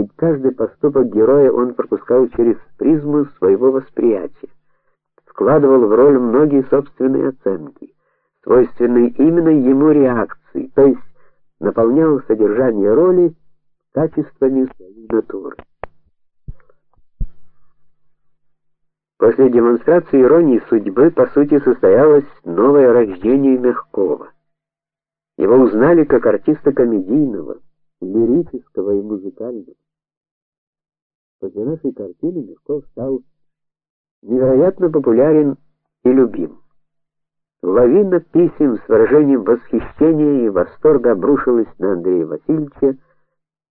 ведь каждый поступок героя он пропускал через призму своего восприятия, вкладывал в роль многие собственные оценки, свойственные именно ему реакции, то есть наполнял содержание роли качествами своей натуры. После демонстрации иронии судьбы по сути состоялось новое рождение Мягкова. Его узнали как артиста комедийного, лирического и музыкального. После нашей картины Мягков стал невероятно популярен и любим. Лавина писем с выражением восхищения и восторга обрушилась на Андрея Васильевича,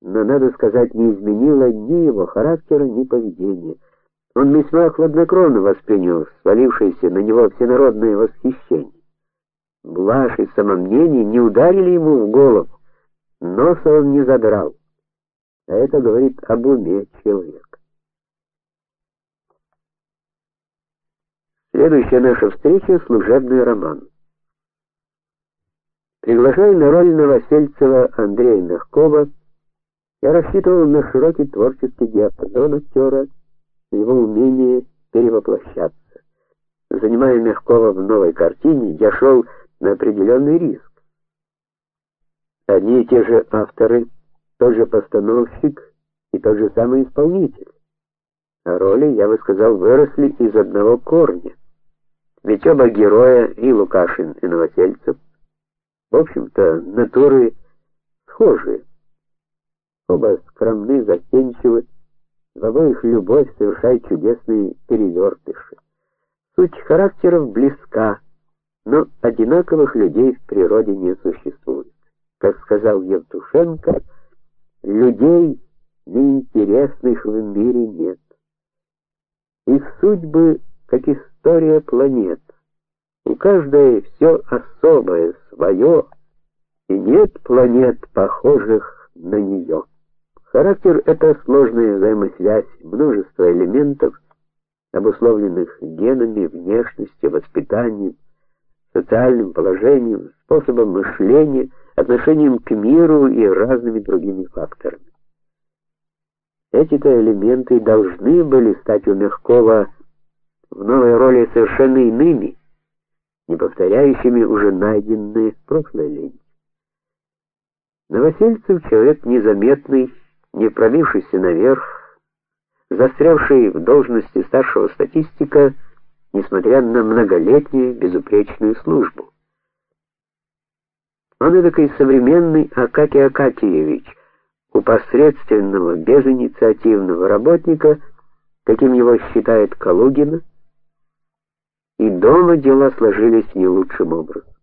но надо сказать, не изменила ни его характера, ни поведения. Он весьма хладнокровно воспринял свалившееся на него всенародное восхищение. Блажь и самомнение не ударили ему в голову, носа он не задрал. А это говорит об уме человека. Следующая наша встреча служебный роман. Приглашая на роль Новосельцева Андрея Мягкова, я рассчитывал на широкий творческий диапазон актера, его умение перевоплощаться. Занимая Мягкова в новой картине, я шел на определенный риск. Одни и те же авторы, тот же постановщик и тот же самый исполнитель. А роли, я бы сказал, выросли из одного корня. Ведь оба героя, и Лукашин, и Новосельцев, в общем-то, натуры схожие. Оба скромны, застенчивы, в обоих любовь совершает чудесные перевертыши. Суть характеров близка, но одинаковых людей в природе не существует. Как сказал Евтушенко, людей неинтересных в мире нет. Их судьбы как история планет. У каждой все особое, свое, и нет планет, похожих на нее. Характер это сложная взаимосвязь множества элементов, обусловленных генами, внешностью, воспитанием, социальным положением, способом мышления, отношением к миру и разными другими факторами. Эти-то элементы должны были стать у Мягкова в новой роли совершенно иными, не повторяющими уже найденные в прошлой ленте. Новосельцев человек незаметный, не пробившийся наверх, застрявший в должности старшего статистика, несмотря на многолетнюю безупречную службу. Он и такой современный Акакий Акакиевич, у посредственного, безинициативного работника, каким его считает Калугина, и дома дела сложились не лучшим образом.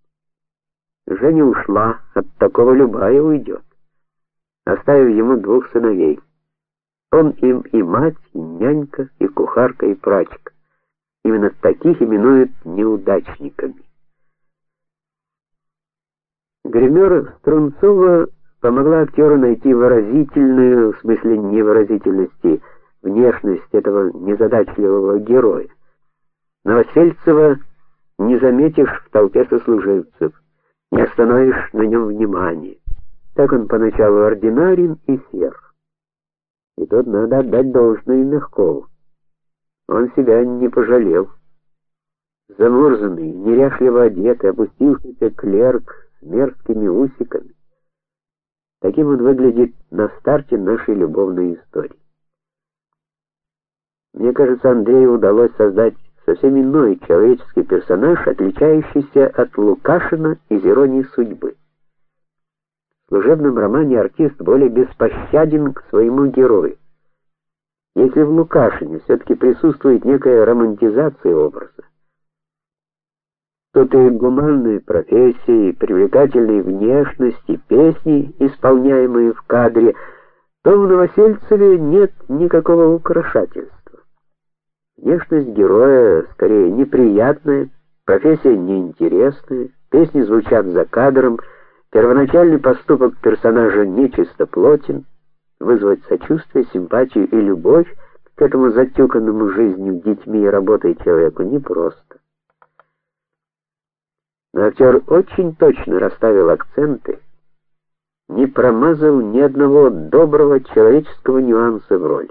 Женя ушла, от такого любая уйдет, оставив ему двух сыновей. Он им и мать, и нянька, и кухарка, и прачка. Именно таких именуют неудачниками. Гример Струнцова помогла актеру найти выразительную, в смысле невыразительности, внешность этого незадачливого героя. Новосельцева не заметишь в толпе сослуживцев, не остановишь на нем внимания. Так он поначалу ординарен и сер. И тут надо отдать должное Мягкову. Он себя не пожалел. Замурзанный, неряшливо одетый, опустившийся клерк мерзкими усиками. Таким он выглядит на старте нашей любовной истории. Мне кажется, Андрею удалось создать совсем иной человеческий персонаж, отличающийся от Лукашина из иронии судьбы. В служебном романе артист более беспощаден к своему герою. Если в Лукашине все таки присутствует некая романтизация образа, Тут и гуманные профессии, и привлекательные внешности, песни, исполняемые в кадре, то в Новосельцеве нет никакого украшательства. Внешность героя скорее неприятная, профессия неинтересная, песни звучат за кадром, первоначальный поступок персонажа нечистоплотен, вызвать сочувствие, симпатию и любовь к этому затюканному жизнью, детьми и работой человеку непросто. Но актер очень точно расставил акценты, не промазал ни одного доброго человеческого нюанса в роли.